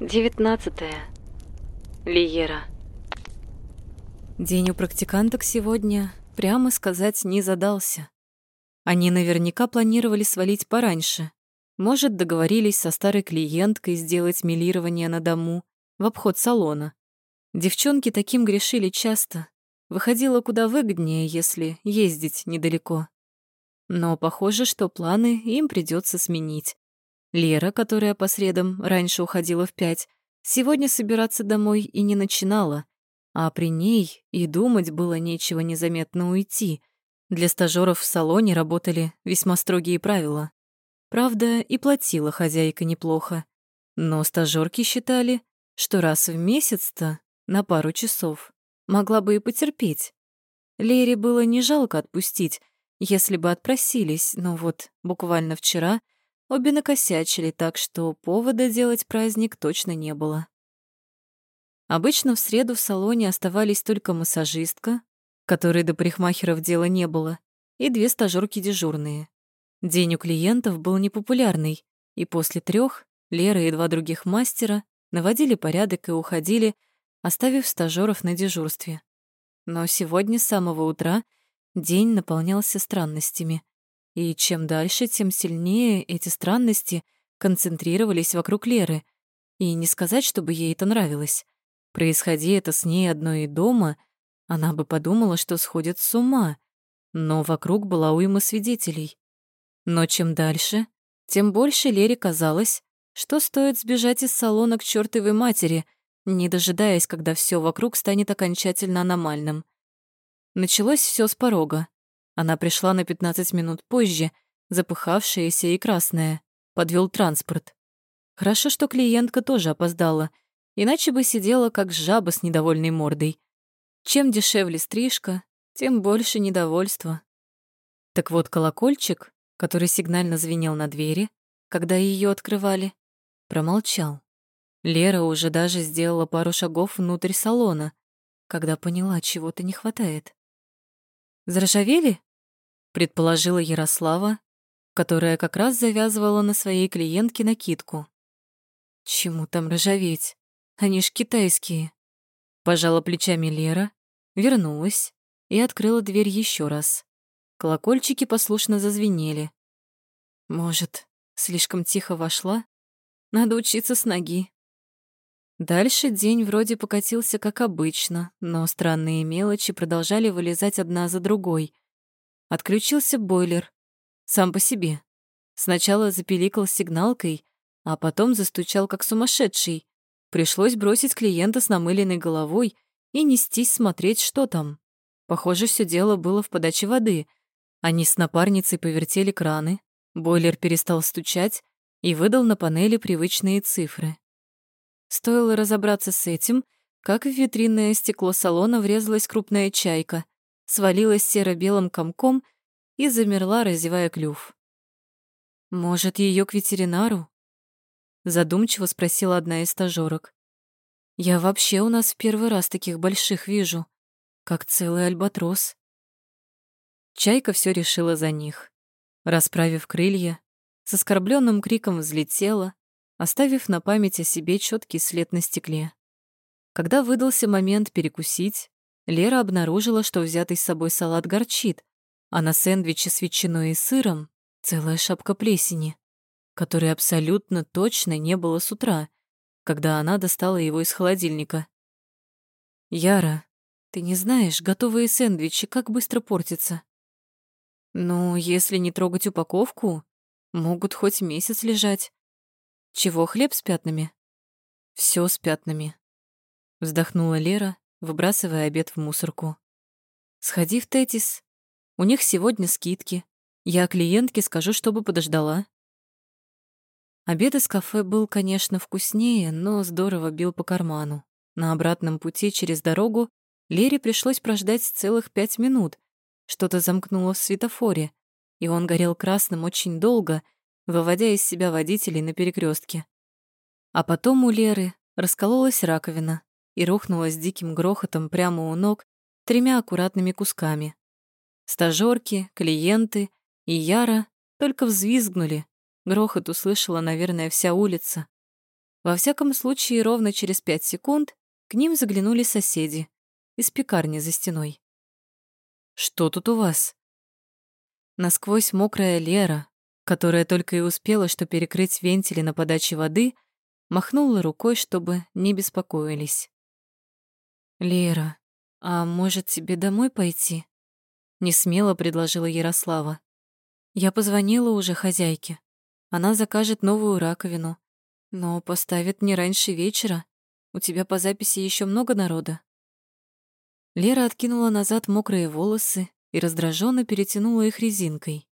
Девятнадцатое. Лиера. День у практиканток сегодня, прямо сказать, не задался. Они наверняка планировали свалить пораньше. Может, договорились со старой клиенткой сделать милирование на дому в обход салона. Девчонки таким грешили часто. Выходило куда выгоднее, если ездить недалеко. Но похоже, что планы им придется сменить. Лера, которая по средам раньше уходила в пять, сегодня собираться домой и не начинала, а при ней и думать было нечего незаметно уйти. Для стажёров в салоне работали весьма строгие правила. Правда, и платила хозяйка неплохо. Но стажёрки считали, что раз в месяц-то на пару часов могла бы и потерпеть. Лере было не жалко отпустить, если бы отпросились, но вот буквально вчера — Обе накосячили, так что повода делать праздник точно не было. Обычно в среду в салоне оставались только массажистка, которой до парикмахеров дела не было, и две стажёрки дежурные. День у клиентов был непопулярный, и после трех Лера и два других мастера наводили порядок и уходили, оставив стажёров на дежурстве. Но сегодня с самого утра день наполнялся странностями. И чем дальше, тем сильнее эти странности концентрировались вокруг Леры. И не сказать, чтобы ей это нравилось. Происходи это с ней одной и дома, она бы подумала, что сходит с ума. Но вокруг была уйма свидетелей. Но чем дальше, тем больше Лере казалось, что стоит сбежать из салона к чёртовой матери, не дожидаясь, когда все вокруг станет окончательно аномальным. Началось все с порога. Она пришла на 15 минут позже, запыхавшаяся и красная. Подвел транспорт. Хорошо, что клиентка тоже опоздала, иначе бы сидела как жаба с недовольной мордой. Чем дешевле стрижка, тем больше недовольства. Так вот, колокольчик, который сигнально звенел на двери, когда ее открывали, промолчал. Лера уже даже сделала пару шагов внутрь салона, когда поняла, чего-то не хватает. «Заржавели?» Предположила Ярослава, которая как раз завязывала на своей клиентке накидку. Чему там ржаветь? Они ж китайские. Пожала плечами Лера, вернулась и открыла дверь еще раз. Колокольчики послушно зазвенели. Может, слишком тихо вошла? Надо учиться с ноги. Дальше день вроде покатился как обычно, но странные мелочи продолжали вылезать одна за другой — Отключился бойлер. Сам по себе. Сначала запеликал сигналкой, а потом застучал как сумасшедший. Пришлось бросить клиента с намыленной головой и нестись смотреть, что там. Похоже, все дело было в подаче воды. Они с напарницей повертели краны, бойлер перестал стучать и выдал на панели привычные цифры. Стоило разобраться с этим, как в витринное стекло салона врезалась крупная чайка — свалилась серо-белым комком и замерла, разевая клюв. «Может, ее к ветеринару?» Задумчиво спросила одна из стажёрок. «Я вообще у нас в первый раз таких больших вижу, как целый альбатрос». Чайка все решила за них. Расправив крылья, с оскорбленным криком взлетела, оставив на память о себе четкий след на стекле. Когда выдался момент перекусить, Лера обнаружила, что взятый с собой салат горчит, а на сэндвиче с ветчиной и сыром целая шапка плесени, которой абсолютно точно не было с утра, когда она достала его из холодильника. «Яра, ты не знаешь, готовые сэндвичи как быстро портятся?» «Ну, если не трогать упаковку, могут хоть месяц лежать. Чего, хлеб с пятнами?» Все с пятнами», — вздохнула Лера, выбрасывая обед в мусорку. «Сходи в Тетис. У них сегодня скидки. Я клиентке скажу, чтобы подождала». Обед из кафе был, конечно, вкуснее, но здорово бил по карману. На обратном пути через дорогу Лере пришлось прождать целых пять минут. Что-то замкнуло в светофоре, и он горел красным очень долго, выводя из себя водителей на перекрестке. А потом у Леры раскололась раковина, и рухнула с диким грохотом прямо у ног тремя аккуратными кусками. Стажёрки, клиенты и Яра только взвизгнули. Грохот услышала, наверное, вся улица. Во всяком случае, ровно через пять секунд к ним заглянули соседи из пекарни за стеной. «Что тут у вас?» Насквозь мокрая Лера, которая только и успела что перекрыть вентили на подаче воды, махнула рукой, чтобы не беспокоились. «Лера, а может, тебе домой пойти?» Несмело предложила Ярослава. «Я позвонила уже хозяйке. Она закажет новую раковину, но поставит не раньше вечера. У тебя по записи еще много народа». Лера откинула назад мокрые волосы и раздраженно перетянула их резинкой.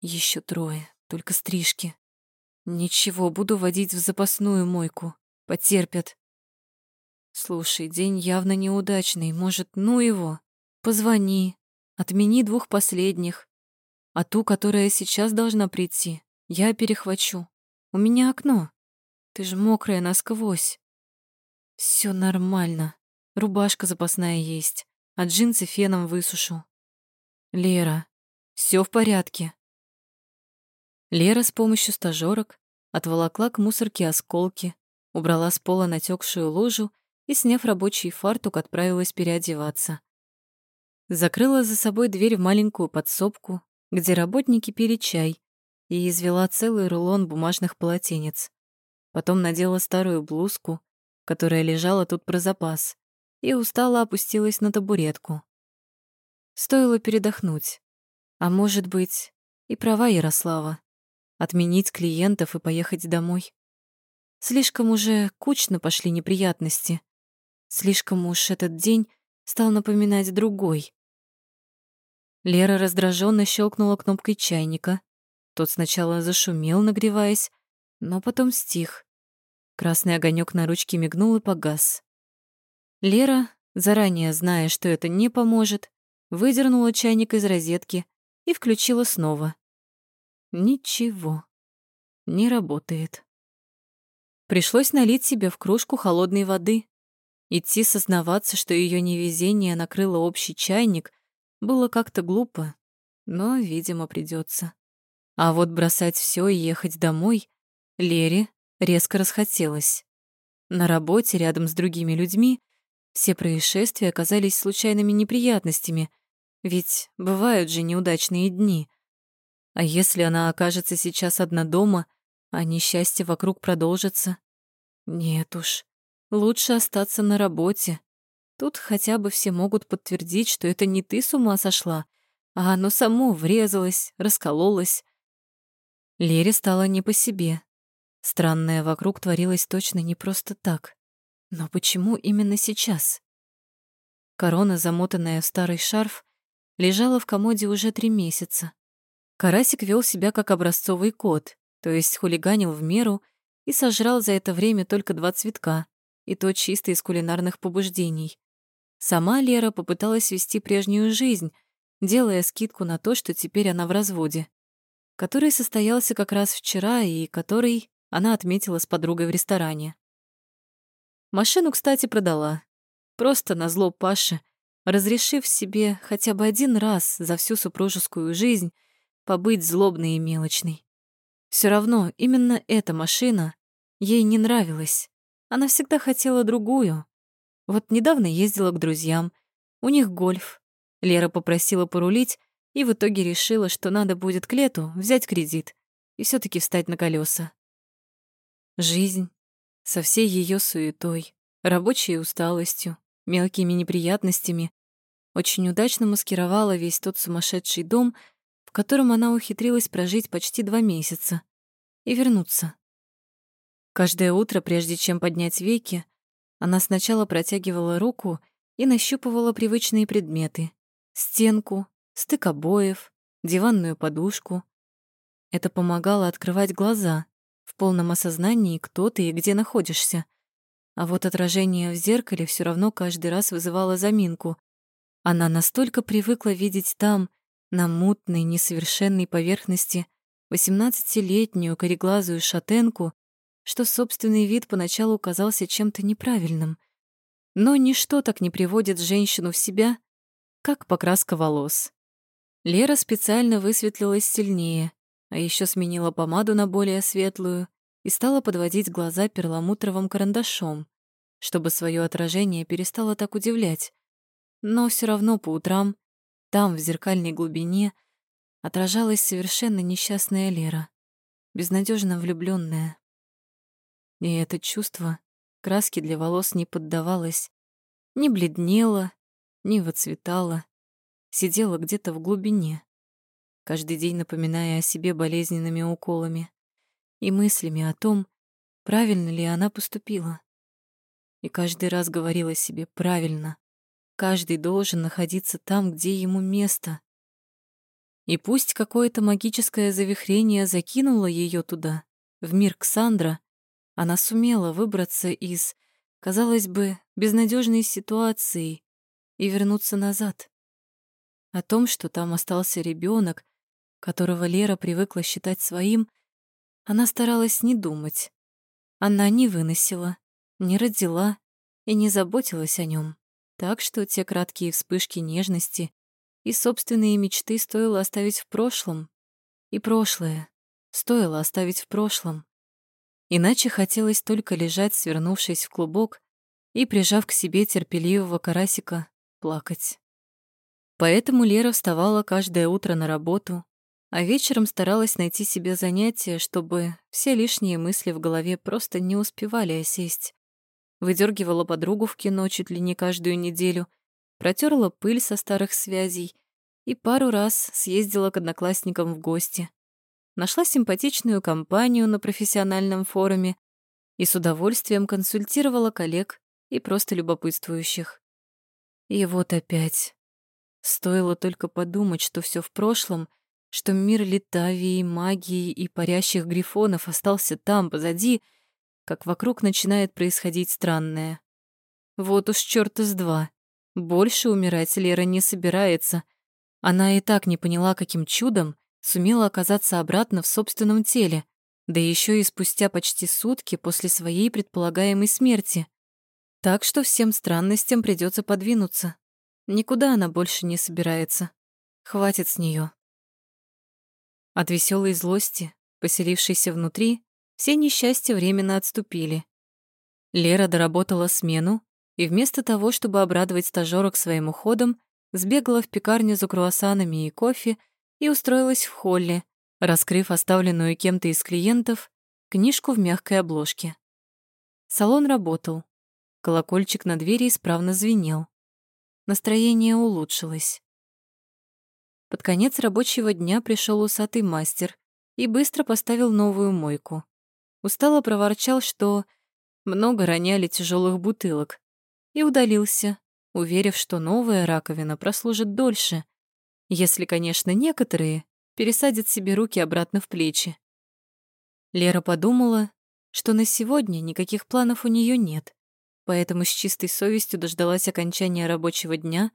Еще трое, только стрижки. Ничего, буду водить в запасную мойку. Потерпят. Слушай, день явно неудачный. Может, ну его? Позвони. Отмени двух последних. А ту, которая сейчас должна прийти, я перехвачу. У меня окно. Ты же мокрая насквозь. Все нормально. Рубашка запасная есть, а джинсы феном высушу. Лера, все в порядке. Лера с помощью стажёрок отволокла к мусорке осколки, убрала с пола натекшую лужу и, сняв рабочий фартук, отправилась переодеваться. Закрыла за собой дверь в маленькую подсобку, где работники пили чай, и извела целый рулон бумажных полотенец. Потом надела старую блузку, которая лежала тут про запас, и устало опустилась на табуретку. Стоило передохнуть. А может быть, и права Ярослава. Отменить клиентов и поехать домой. Слишком уже кучно пошли неприятности. Слишком уж этот день стал напоминать другой. Лера раздраженно щелкнула кнопкой чайника. Тот сначала зашумел, нагреваясь, но потом стих. Красный огонек на ручке мигнул и погас. Лера, заранее зная, что это не поможет, выдернула чайник из розетки и включила снова. Ничего. Не работает. Пришлось налить себе в кружку холодной воды. Идти сознаваться, что ее невезение накрыло общий чайник, было как-то глупо, но, видимо, придется. А вот бросать все и ехать домой Лере резко расхотелось. На работе рядом с другими людьми все происшествия оказались случайными неприятностями, ведь бывают же неудачные дни. А если она окажется сейчас одна дома, а несчастье вокруг продолжится? Нет уж, лучше остаться на работе. Тут хотя бы все могут подтвердить, что это не ты с ума сошла, а оно само врезалось, раскололось. Лере стало не по себе. Странное вокруг творилось точно не просто так. Но почему именно сейчас? Корона, замотанная в старый шарф, лежала в комоде уже три месяца. Карасик вел себя как образцовый кот, то есть хулиганил в меру и сожрал за это время только два цветка, и то чисто из кулинарных побуждений. Сама Лера попыталась вести прежнюю жизнь, делая скидку на то, что теперь она в разводе, который состоялся как раз вчера и который она отметила с подругой в ресторане. Машину, кстати, продала. Просто на зло Паше, разрешив себе хотя бы один раз за всю супружескую жизнь побыть злобной и мелочной. Все равно именно эта машина ей не нравилась. Она всегда хотела другую. Вот недавно ездила к друзьям. У них гольф. Лера попросила порулить и в итоге решила, что надо будет к лету взять кредит и все таки встать на колеса. Жизнь со всей ее суетой, рабочей усталостью, мелкими неприятностями, очень удачно маскировала весь тот сумасшедший дом, в котором она ухитрилась прожить почти два месяца, и вернуться. Каждое утро, прежде чем поднять веки, она сначала протягивала руку и нащупывала привычные предметы — стенку, стык обоев, диванную подушку. Это помогало открывать глаза в полном осознании, кто ты и где находишься — а вот отражение в зеркале все равно каждый раз вызывало заминку. Она настолько привыкла видеть там, на мутной, несовершенной поверхности, восемнадцатилетнюю кореглазую шатенку, что собственный вид поначалу казался чем-то неправильным. Но ничто так не приводит женщину в себя, как покраска волос. Лера специально высветлилась сильнее, а еще сменила помаду на более светлую и стала подводить глаза перламутровым карандашом, чтобы свое отражение перестало так удивлять. Но все равно по утрам, там, в зеркальной глубине, отражалась совершенно несчастная Лера, безнадежно влюбленная. И это чувство краски для волос не поддавалось, не бледнело, не выцветало, сидела где-то в глубине, каждый день напоминая о себе болезненными уколами и мыслями о том, правильно ли она поступила. И каждый раз говорила себе «правильно». Каждый должен находиться там, где ему место. И пусть какое-то магическое завихрение закинуло ее туда, в мир Ксандра, она сумела выбраться из, казалось бы, безнадежной ситуации и вернуться назад. О том, что там остался ребенок, которого Лера привыкла считать своим, она старалась не думать. Она не выносила, не родила и не заботилась о нем. Так что те краткие вспышки нежности и собственные мечты стоило оставить в прошлом. И прошлое стоило оставить в прошлом. Иначе хотелось только лежать, свернувшись в клубок и, прижав к себе терпеливого карасика, плакать. Поэтому Лера вставала каждое утро на работу, а вечером старалась найти себе занятие, чтобы все лишние мысли в голове просто не успевали осесть выдергивала подругу в кино чуть ли не каждую неделю, протерла пыль со старых связей и пару раз съездила к одноклассникам в гости. Нашла симпатичную компанию на профессиональном форуме и с удовольствием консультировала коллег и просто любопытствующих. И вот опять. Стоило только подумать, что все в прошлом, что мир летавии, магии и парящих грифонов остался там, позади — как вокруг начинает происходить странное. Вот уж чёрт из два. Больше умирать Лера не собирается. Она и так не поняла, каким чудом сумела оказаться обратно в собственном теле, да ещё и спустя почти сутки после своей предполагаемой смерти. Так что всем странностям придётся подвинуться. Никуда она больше не собирается. Хватит с неё. От веселой злости, поселившейся внутри, все несчастья временно отступили. Лера доработала смену и вместо того, чтобы обрадовать стажёрок своим уходом, сбегала в пекарню за круассанами и кофе и устроилась в холле, раскрыв оставленную кем-то из клиентов книжку в мягкой обложке. Салон работал. Колокольчик на двери исправно звенел. Настроение улучшилось. Под конец рабочего дня пришел усатый мастер и быстро поставил новую мойку. Устало проворчал, что много роняли тяжелых бутылок, и удалился, уверив, что новая раковина прослужит дольше, если, конечно, некоторые пересадят себе руки обратно в плечи. Лера подумала, что на сегодня никаких планов у нее нет, поэтому с чистой совестью дождалась окончания рабочего дня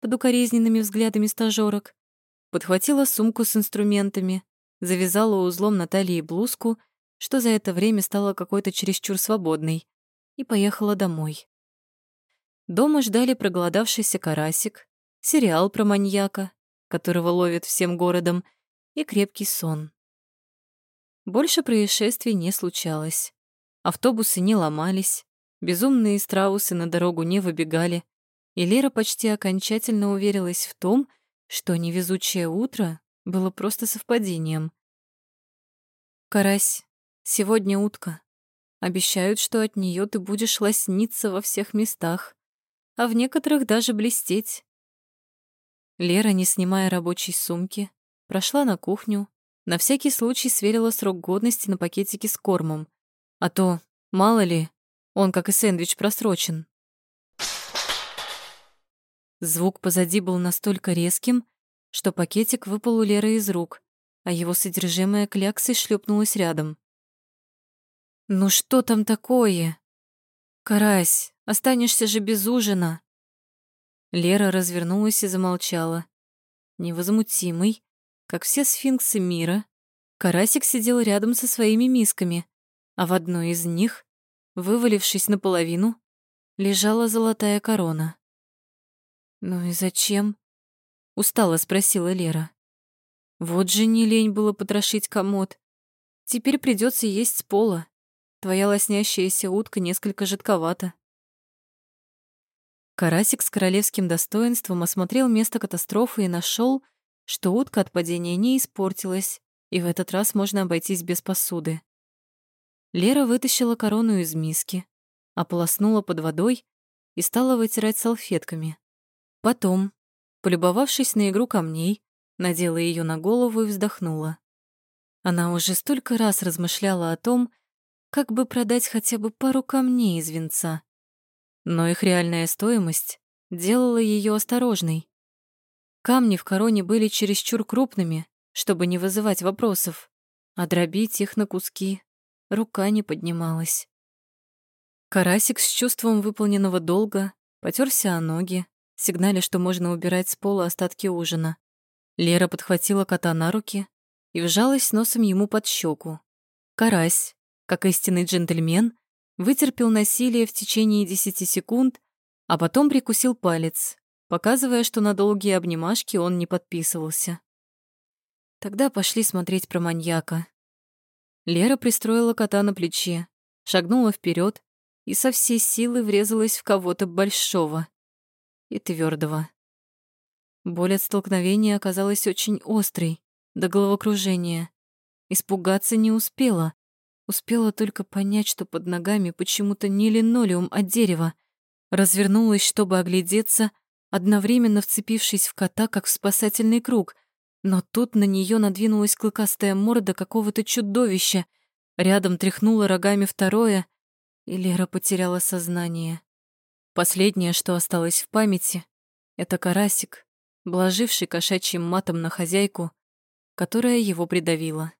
под укоризненными взглядами стажёрок, подхватила сумку с инструментами, завязала узлом на талии блузку — что за это время стала какой-то чересчур свободной, и поехала домой. Дома ждали проголодавшийся карасик, сериал про маньяка, которого ловят всем городом, и крепкий сон. Больше происшествий не случалось. Автобусы не ломались, безумные страусы на дорогу не выбегали, и Лера почти окончательно уверилась в том, что невезучее утро было просто совпадением. Карась Сегодня утка. Обещают, что от нее ты будешь лосниться во всех местах, а в некоторых даже блестеть. Лера, не снимая рабочей сумки, прошла на кухню, на всякий случай сверила срок годности на пакетике с кормом. А то, мало ли, он, как и сэндвич, просрочен. Звук позади был настолько резким, что пакетик выпал у Леры из рук, а его содержимое кляксой шлепнулось рядом. «Ну что там такое?» «Карась, останешься же без ужина!» Лера развернулась и замолчала. Невозмутимый, как все сфинксы мира, Карасик сидел рядом со своими мисками, а в одной из них, вывалившись наполовину, лежала золотая корона. «Ну и зачем?» — устало спросила Лера. «Вот же не лень было потрошить комод. Теперь придется есть с пола. Твоя лоснящаяся утка несколько жидковата. Карасик с королевским достоинством осмотрел место катастрофы и нашел, что утка от падения не испортилась, и в этот раз можно обойтись без посуды. Лера вытащила корону из миски, ополоснула под водой и стала вытирать салфетками. Потом, полюбовавшись на игру камней, надела ее на голову и вздохнула. Она уже столько раз размышляла о том, как бы продать хотя бы пару камней из венца. Но их реальная стоимость делала ее осторожной. Камни в короне были чересчур крупными, чтобы не вызывать вопросов, а дробить их на куски рука не поднималась. Карасик с чувством выполненного долга потерся о ноги, сигналя, что можно убирать с пола остатки ужина. Лера подхватила кота на руки и вжалась носом ему под щеку. Карась, как истинный джентльмен, вытерпел насилие в течение десяти секунд, а потом прикусил палец, показывая, что на долгие обнимашки он не подписывался. Тогда пошли смотреть про маньяка. Лера пристроила кота на плече, шагнула вперед и со всей силы врезалась в кого-то большого и твердого. Боль от столкновения оказалась очень острой, до головокружения. Испугаться не успела. Успела только понять, что под ногами почему-то не линолеум, а дерево. Развернулась, чтобы оглядеться, одновременно вцепившись в кота, как в спасательный круг, но тут на нее надвинулась клыкастая морда какого-то чудовища. Рядом тряхнуло рогами второе, и Лера потеряла сознание. Последнее, что осталось в памяти, это карасик, блаживший кошачьим матом на хозяйку, которая его придавила.